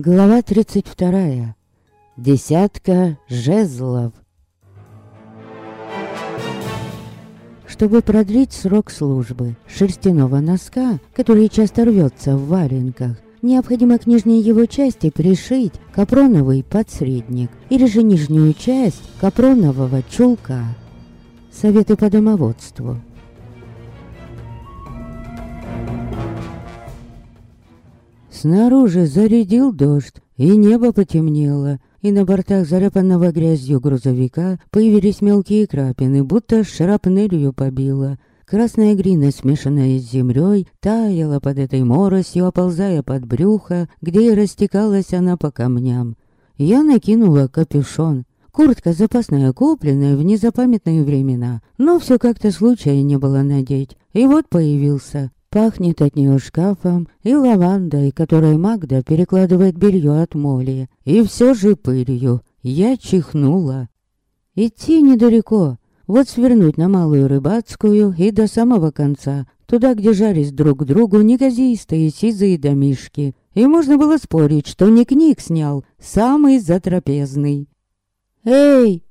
Глава 32. Десятка жезлов. Чтобы продлить срок службы шерстяного носка, который часто рвется в валенках, необходимо к нижней его части пришить капроновый подсредник или же нижнюю часть капронового чулка. Советы по домоводству. Снаружи зарядил дождь, и небо потемнело, и на бортах заряпанного грязью грузовика появились мелкие крапины, будто шрапнелью побило. Красная грина, смешанная с землей, таяла под этой моросью, оползая под брюхо, где и растекалась она по камням. Я накинула капюшон. Куртка запасная, купленная в незапамятные времена, но все как-то случая не было надеть. И вот появился Пахнет от нее шкафом и лавандой, которой Магда перекладывает белье от моли. И все же пылью. Я чихнула. Идти недалеко. Вот свернуть на Малую Рыбацкую и до самого конца. Туда, где жарись друг к другу неказистые сизые домишки. И можно было спорить, что не книг снял, самый затрапезный. «Эй!»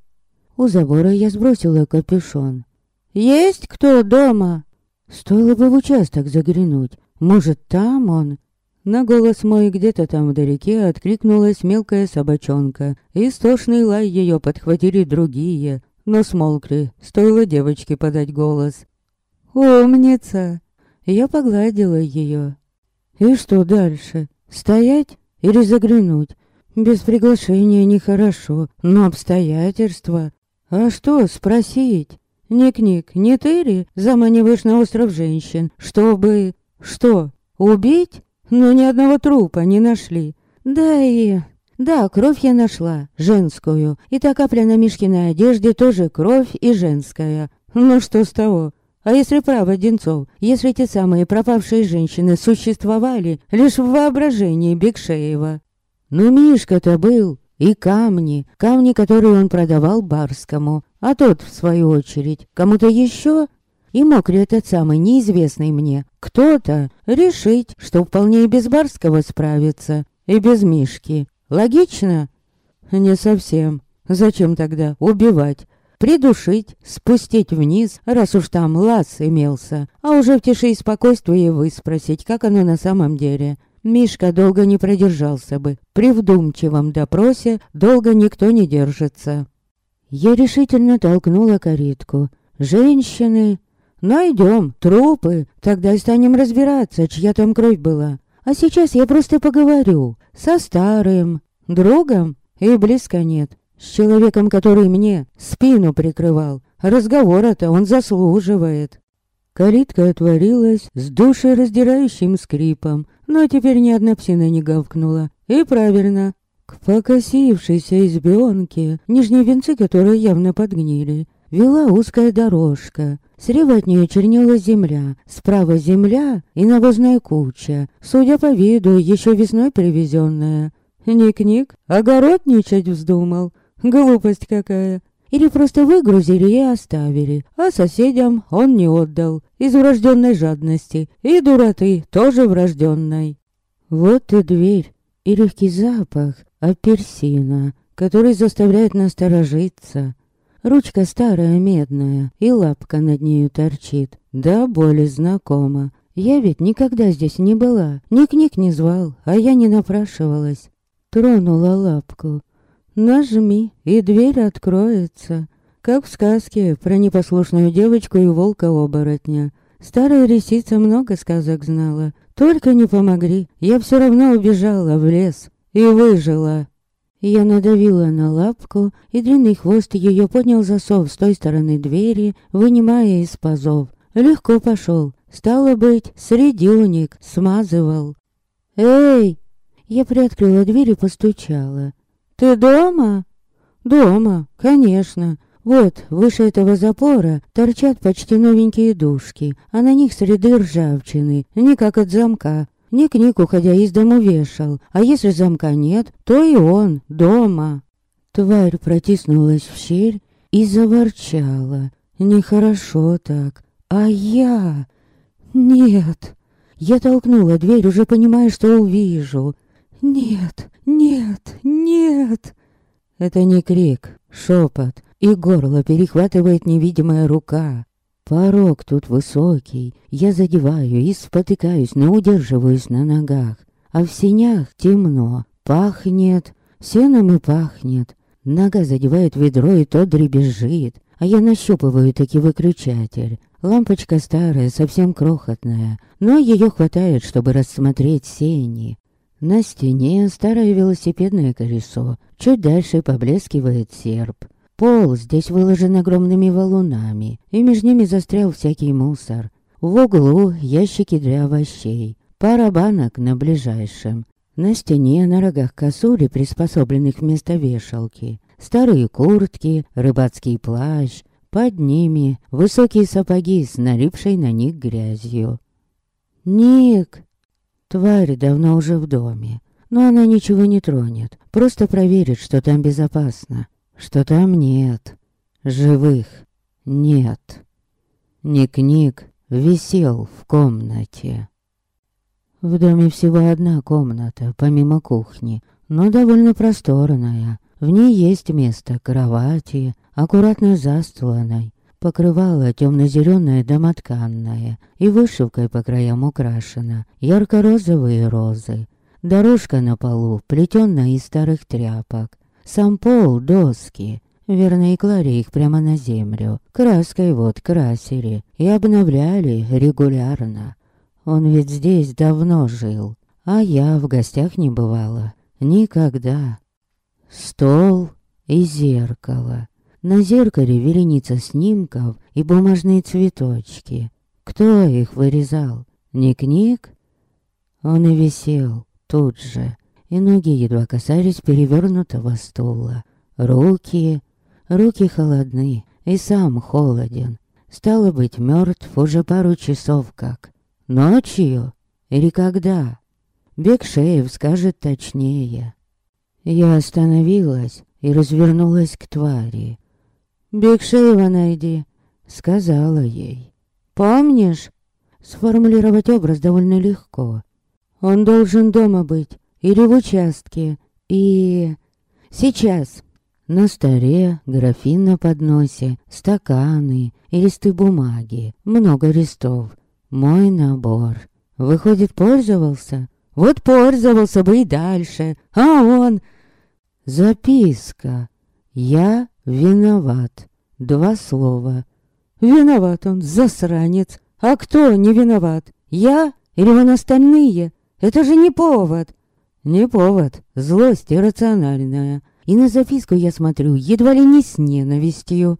У забора я сбросила капюшон. «Есть кто дома?» Стоило бы в участок заглянуть. Может, там он? На голос мой где-то там вдалеке откликнулась мелкая собачонка. Истошный лай ее подхватили другие, но смолкли, стоило девочке подать голос. «Умница!» Я погладила ее. «И что дальше? Стоять или заглянуть? Без приглашения нехорошо, но обстоятельства. А что спросить?» Ник-Ник, не ты ли заманиваешь на остров женщин, чтобы... Что, убить? Но ни одного трупа не нашли. Да и... Да, кровь я нашла, женскую. И та капля на Мишкиной одежде тоже кровь и женская. Ну что с того? А если право Одинцов, если те самые пропавшие женщины существовали лишь в воображении Бекшеева? Ну, Мишка-то был, и камни, камни, которые он продавал Барскому, а тот, в свою очередь, кому-то еще? И мог ли этот самый неизвестный мне кто-то решить, что вполне и без Барского справится, и без Мишки? Логично? Не совсем. Зачем тогда убивать? Придушить, спустить вниз, раз уж там лаз имелся, а уже в тиши и спокойствии выспросить, как оно на самом деле. Мишка долго не продержался бы. При вдумчивом допросе долго никто не держится. Я решительно толкнула каретку. «Женщины! Найдем трупы, тогда и станем разбираться, чья там кровь была. А сейчас я просто поговорю со старым другом, и близко нет, с человеком, который мне спину прикрывал. Разговора-то он заслуживает». Калитка отворилась с душераздирающим скрипом, но теперь ни одна псина не гавкнула. И правильно, к покосившейся избенке, нижние венцы которой явно подгнили, вела узкая дорожка. Слева от нее чернела земля, справа земля и навозная куча, судя по виду, еще весной привезенная. Ник-ник, огородничать вздумал. Глупость какая. Или просто выгрузили и оставили, а соседям он не отдал, из врожденной жадности, и дуроты тоже врожденной. Вот и дверь, и легкий запах, апельсина, который заставляет насторожиться. Ручка старая медная, и лапка над нею торчит. Да, более знакома. Я ведь никогда здесь не была, ни книг не звал, а я не напрашивалась. Тронула лапку. Нажми, и дверь откроется. Как в сказке про непослушную девочку и волка-оборотня. Старая лисица много сказок знала. Только не помогли, я все равно убежала в лес и выжила. Я надавила на лапку, и длинный хвост ее поднял засов с той стороны двери, вынимая из пазов. Легко пошел. Стало быть, средюник смазывал. «Эй!» Я приоткрыла дверь и постучала. «Ты дома?» «Дома, конечно. Вот, выше этого запора торчат почти новенькие душки, а на них среды ржавчины, не как от замка. Не книг, уходя из дому, вешал, а если замка нет, то и он дома. Тварь протиснулась в щель и заворчала. Нехорошо так. А я... Нет. Я толкнула дверь, уже понимая, что увижу. Нет, «Нет, нет!» Это не крик, шепот, и горло перехватывает невидимая рука. Порог тут высокий, я задеваю и спотыкаюсь, но удерживаюсь на ногах. А в синях темно, пахнет, сеном и пахнет. Нога задевает ведро, и то дребезжит, а я нащупываю таки выключатель. Лампочка старая, совсем крохотная, но ее хватает, чтобы рассмотреть сени. На стене старое велосипедное колесо, чуть дальше поблескивает серп. Пол здесь выложен огромными валунами, и между ними застрял всякий мусор. В углу ящики для овощей, пара банок на ближайшем. На стене на рогах косули, приспособленных вместо вешалки. Старые куртки, рыбацкий плащ, под ними высокие сапоги с налипшей на них грязью. «Ник!» Тварь давно уже в доме, но она ничего не тронет, просто проверит, что там безопасно, что там нет. Живых нет. Ник-Ник висел в комнате. В доме всего одна комната, помимо кухни, но довольно просторная. В ней есть место кровати, аккуратно застланной, покрывало темно-зеленое домотканное и вышивкой по краям украшено ярко-розовые розы. Дорожка на полу плетенная из старых тряпок. Сам пол — доски. Верно, и клали их прямо на землю. Краской вот красили и обновляли регулярно. Он ведь здесь давно жил, а я в гостях не бывала. Никогда. Стол и зеркало. На зеркале вереница снимков и бумажные цветочки. Кто их вырезал? Ник-Ник? Он и висел тут же, и ноги едва касались перевернутого стула. Руки... Руки холодны, и сам холоден. Стало быть, мертв уже пару часов как. Ночью? Или когда? Бекшеев скажет точнее. Я остановилась и развернулась к твари. «Бекшеева найди», — сказала ей. «Помнишь?» Сформулировать образ довольно легко. Он должен дома быть, или в участке, и... Сейчас. На столе графин на подносе, стаканы и листы бумаги, много листов. Мой набор. Выходит, пользовался? Вот пользовался бы и дальше. А он... Записка. Я Виноват. Два слова. Виноват он, засранец. А кто не виноват? Я или он остальные? Это же не повод. Не повод. Злость иррациональная. И на записку я смотрю едва ли не с ненавистью.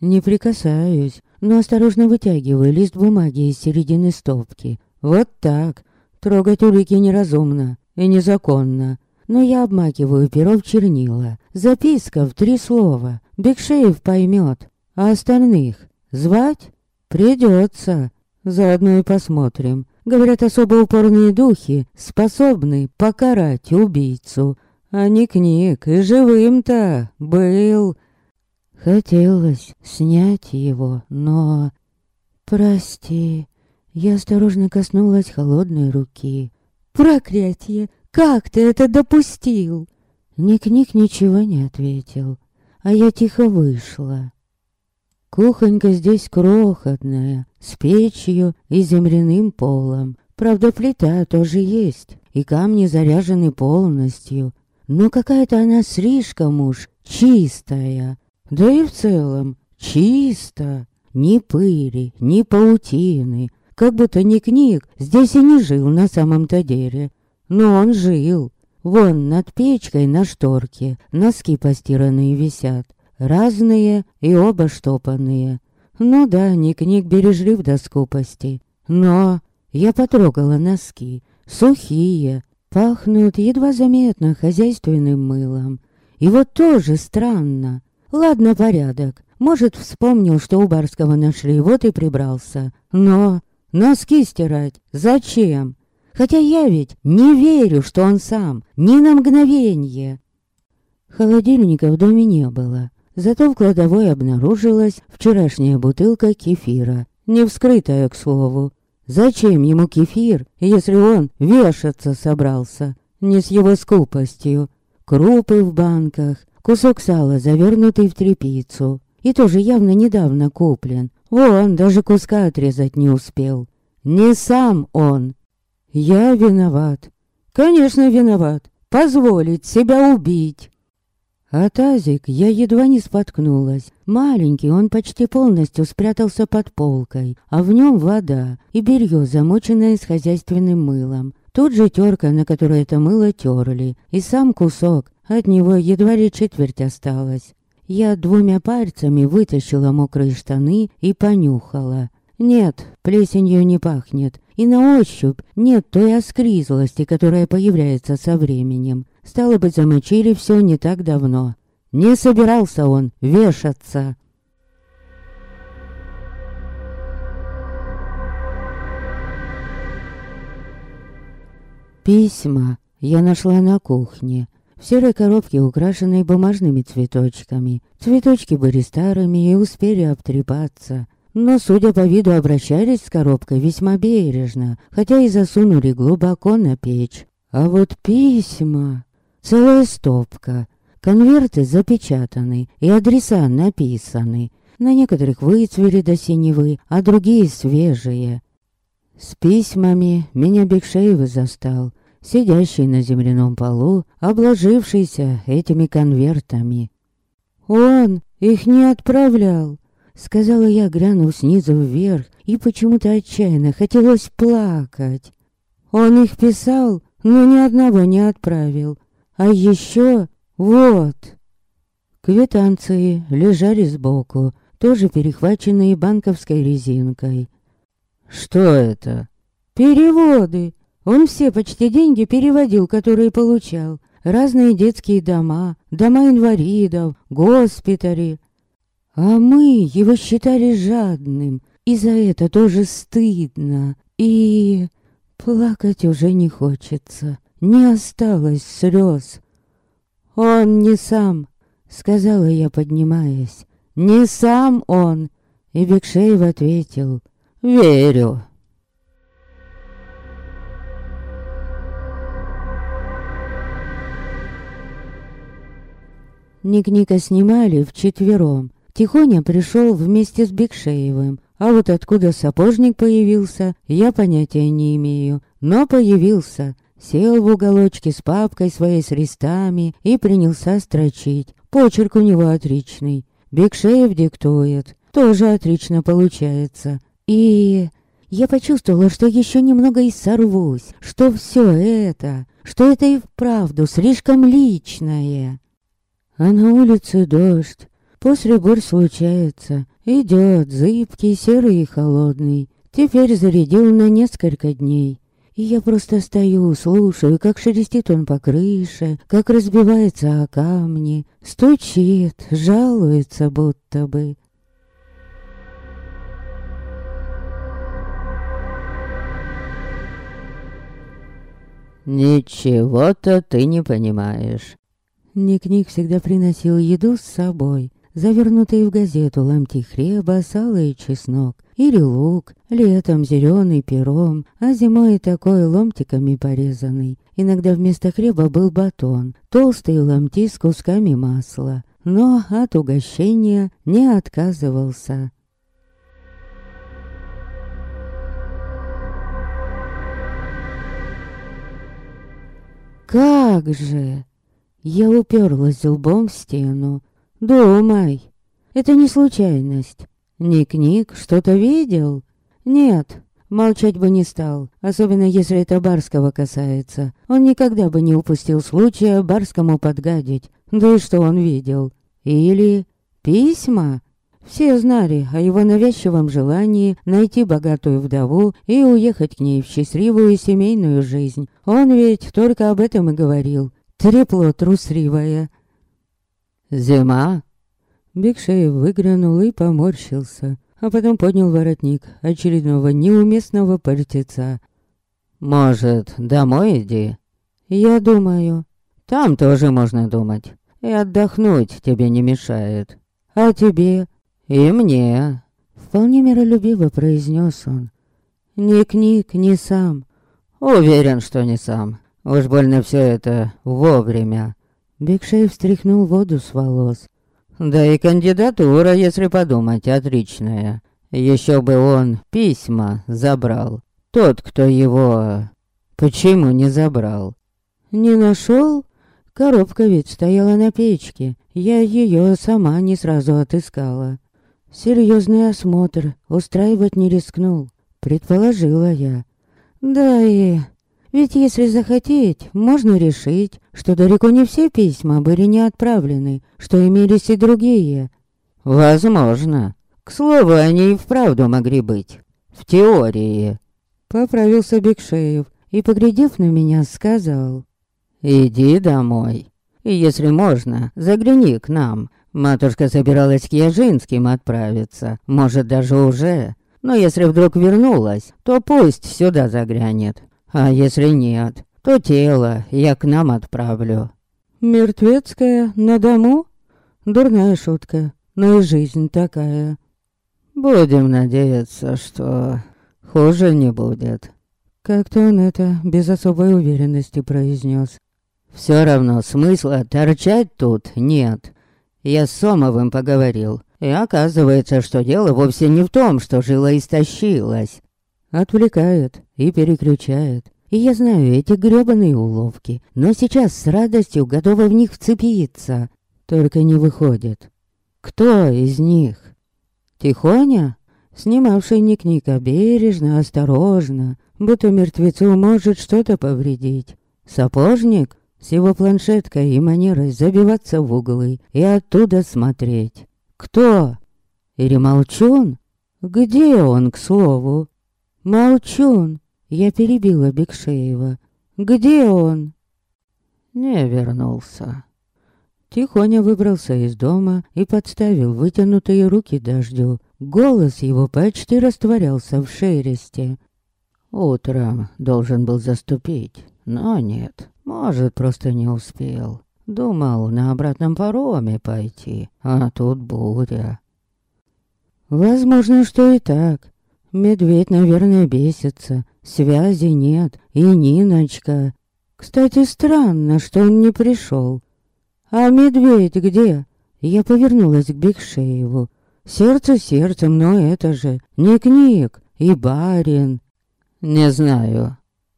Не прикасаюсь, но осторожно вытягиваю лист бумаги из середины стопки. Вот так. Трогать улики неразумно и незаконно но я обмакиваю перо в чернила. Записка в три слова. Бекшеев поймет. А остальных звать? Придется. Заодно и посмотрим. Говорят, особо упорные духи способны покарать убийцу. А не книг, и живым-то был. Хотелось снять его, но... Прости. Я осторожно коснулась холодной руки. Проклятие! Как ты это допустил?» Ник-Ник ничего не ответил, а я тихо вышла. Кухонька здесь крохотная, с печью и земляным полом. Правда, плита тоже есть, и камни заряжены полностью. Но какая-то она слишком уж чистая. Да и в целом чисто. Ни пыли, ни паутины. Как будто Ник-Ник здесь и не жил на самом-то деле. Но он жил. Вон над печкой на шторке носки постиранные висят. Разные и оба штопанные. Ну да, Ник-Ник бережлив до скупости. Но я потрогала носки. Сухие, пахнут едва заметно хозяйственным мылом. И вот тоже странно. Ладно, порядок. Может, вспомнил, что у Барского нашли, вот и прибрался. Но носки стирать зачем? Хотя я ведь не верю, что он сам, ни на мгновение. Холодильника в доме не было. Зато в кладовой обнаружилась вчерашняя бутылка кефира. Не вскрытая, к слову. Зачем ему кефир, если он вешаться собрался? Не с его скупостью. Крупы в банках, кусок сала, завернутый в тряпицу. И тоже явно недавно куплен. Вон, даже куска отрезать не успел. Не сам он. Я виноват. Конечно, виноват. Позволить себя убить. А тазик я едва не споткнулась. Маленький, он почти полностью спрятался под полкой, а в нем вода и белье, замоченное с хозяйственным мылом. Тут же терка, на которой это мыло терли, и сам кусок, от него едва ли четверть осталась. Я двумя пальцами вытащила мокрые штаны и понюхала. Нет, плесенью не пахнет, и на ощупь нет той оскризлости, которая появляется со временем. Стало быть, замочили все не так давно. Не собирался он вешаться. Письма я нашла на кухне. В серой коробке, украшенной бумажными цветочками. Цветочки были старыми и успели обтрепаться. Но, судя по виду, обращались с коробкой весьма бережно, хотя и засунули глубоко на печь. А вот письма... Целая стопка. Конверты запечатаны и адреса написаны. На некоторых выцвели до синевы, а другие свежие. С письмами меня Бекшеева застал, сидящий на земляном полу, обложившийся этими конвертами. «Он их не отправлял», — сказала я, глянув снизу вверх, и почему-то отчаянно хотелось плакать. «Он их писал, но ни одного не отправил. А еще вот. Квитанции лежали сбоку, тоже перехваченные банковской резинкой. Что это? Переводы. Он все почти деньги переводил, которые получал. Разные детские дома, дома инвалидов, госпитали. А мы его считали жадным, и за это тоже стыдно. И плакать уже не хочется не осталось слез. «Он не сам», — сказала я, поднимаясь. «Не сам он!» И Бекшеев ответил. «Верю». Ник-Ника снимали вчетвером. Тихоня пришел вместе с Бекшеевым. А вот откуда сапожник появился, я понятия не имею. Но появился. Сел в уголочке с папкой своей с листами и принялся строчить. Почерк у него отличный. Бекшеев диктует. Тоже отлично получается. И я почувствовала, что еще немного и сорвусь, что все это, что это и вправду слишком личное. А на улице дождь. После бурь случается. Идет зыбкий, серый и холодный. Теперь зарядил на несколько дней. И я просто стою, слушаю, как шелестит он по крыше, как разбивается о камни, стучит, жалуется будто бы. «Ничего-то ты не понимаешь». Ник-Ник всегда приносил еду с собой, завернутые в газету ломти хлеба, сало и чеснок, или лук, летом зеленый пером, а зимой такой ломтиками порезанный. Иногда вместо хлеба был батон, толстый ломти с кусками масла, но от угощения не отказывался. Как же! Я уперлась лбом в стену, Думай. Это не случайность. Ник-Ник что-то видел? Нет, молчать бы не стал, особенно если это Барского касается. Он никогда бы не упустил случая Барскому подгадить. Да и что он видел? Или письма? Все знали о его навязчивом желании найти богатую вдову и уехать к ней в счастливую семейную жизнь. Он ведь только об этом и говорил. Трепло трусливое. «Зима?» Бекшеев выглянул и поморщился, а потом поднял воротник очередного неуместного партица. «Может, домой иди?» «Я думаю». «Там тоже можно думать. И отдохнуть тебе не мешает». «А тебе?» «И мне». Вполне миролюбиво произнес он. «Ник-ник, не сам». «Уверен, что не сам. Уж больно все это вовремя. Бекшей встряхнул воду с волос. Да и кандидатура, если подумать, отличная. Еще бы он письма забрал. Тот, кто его... Почему не забрал? Не нашел? Коробка ведь стояла на печке. Я ее сама не сразу отыскала. Серьезный осмотр устраивать не рискнул, предположила я. Да и... Ведь если захотеть, можно решить, что далеко не все письма были не отправлены, что имелись и другие. Возможно. К слову, они и вправду могли быть. В теории. Поправился Бекшеев и, поглядев на меня, сказал. «Иди домой. И если можно, загляни к нам. Матушка собиралась к Яжинским отправиться, может, даже уже. Но если вдруг вернулась, то пусть сюда заглянет. А если нет, то тело я к нам отправлю». «Мертвецкая на дому?» Дурная шутка, но и жизнь такая. «Будем надеяться, что хуже не будет». Как-то он это без особой уверенности произнес. Все равно смысла торчать тут нет. Я с Сомовым поговорил, и оказывается, что дело вовсе не в том, что жила истощилась. Отвлекает и переключает. И я знаю эти грёбаные уловки, но сейчас с радостью готова в них вцепиться. Только не выходит. Кто из них? Тихоня? Снимавший ник-ника бережно, осторожно, будто мертвецу может что-то повредить. Сапожник? С его планшеткой и манерой забиваться в углы и оттуда смотреть. Кто? Или Молчун? Где он, к слову? Молчун. Я перебила Бекшеева. Где он? Не вернулся. Тихоня выбрался из дома и подставил вытянутые руки дождю. Голос его почти растворялся в шересте. Утром должен был заступить, но нет. Может, просто не успел. Думал на обратном пароме пойти, а тут буря. Возможно, что и так. Медведь, наверное, бесится. Связи нет. И Ниночка. Кстати, странно, что он не пришел. А медведь где? Я повернулась к Бекшееву. Сердце сердцем, но это же не книг и барин. Не знаю.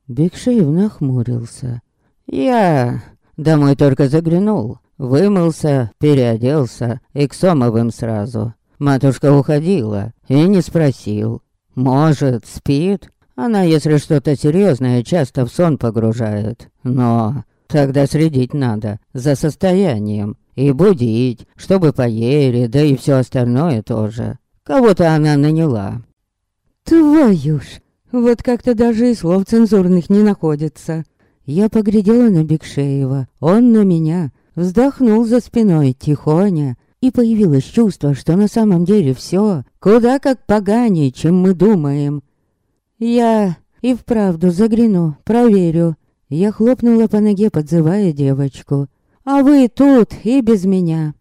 Бекшеев нахмурился. Я домой только заглянул, вымылся, переоделся и к Сомовым сразу. Матушка уходила и не спросил. Может, спит? Она, если что-то серьезное, часто в сон погружает. Но тогда следить надо за состоянием и будить, чтобы поели, да и все остальное тоже. Кого-то она наняла. Твою ж, вот как-то даже и слов цензурных не находится. Я поглядела на Бекшеева, он на меня, вздохнул за спиной тихоня, и появилось чувство, что на самом деле все куда как поганее, чем мы думаем. Я и вправду загляну, проверю. Я хлопнула по ноге, подзывая девочку. А вы тут и без меня.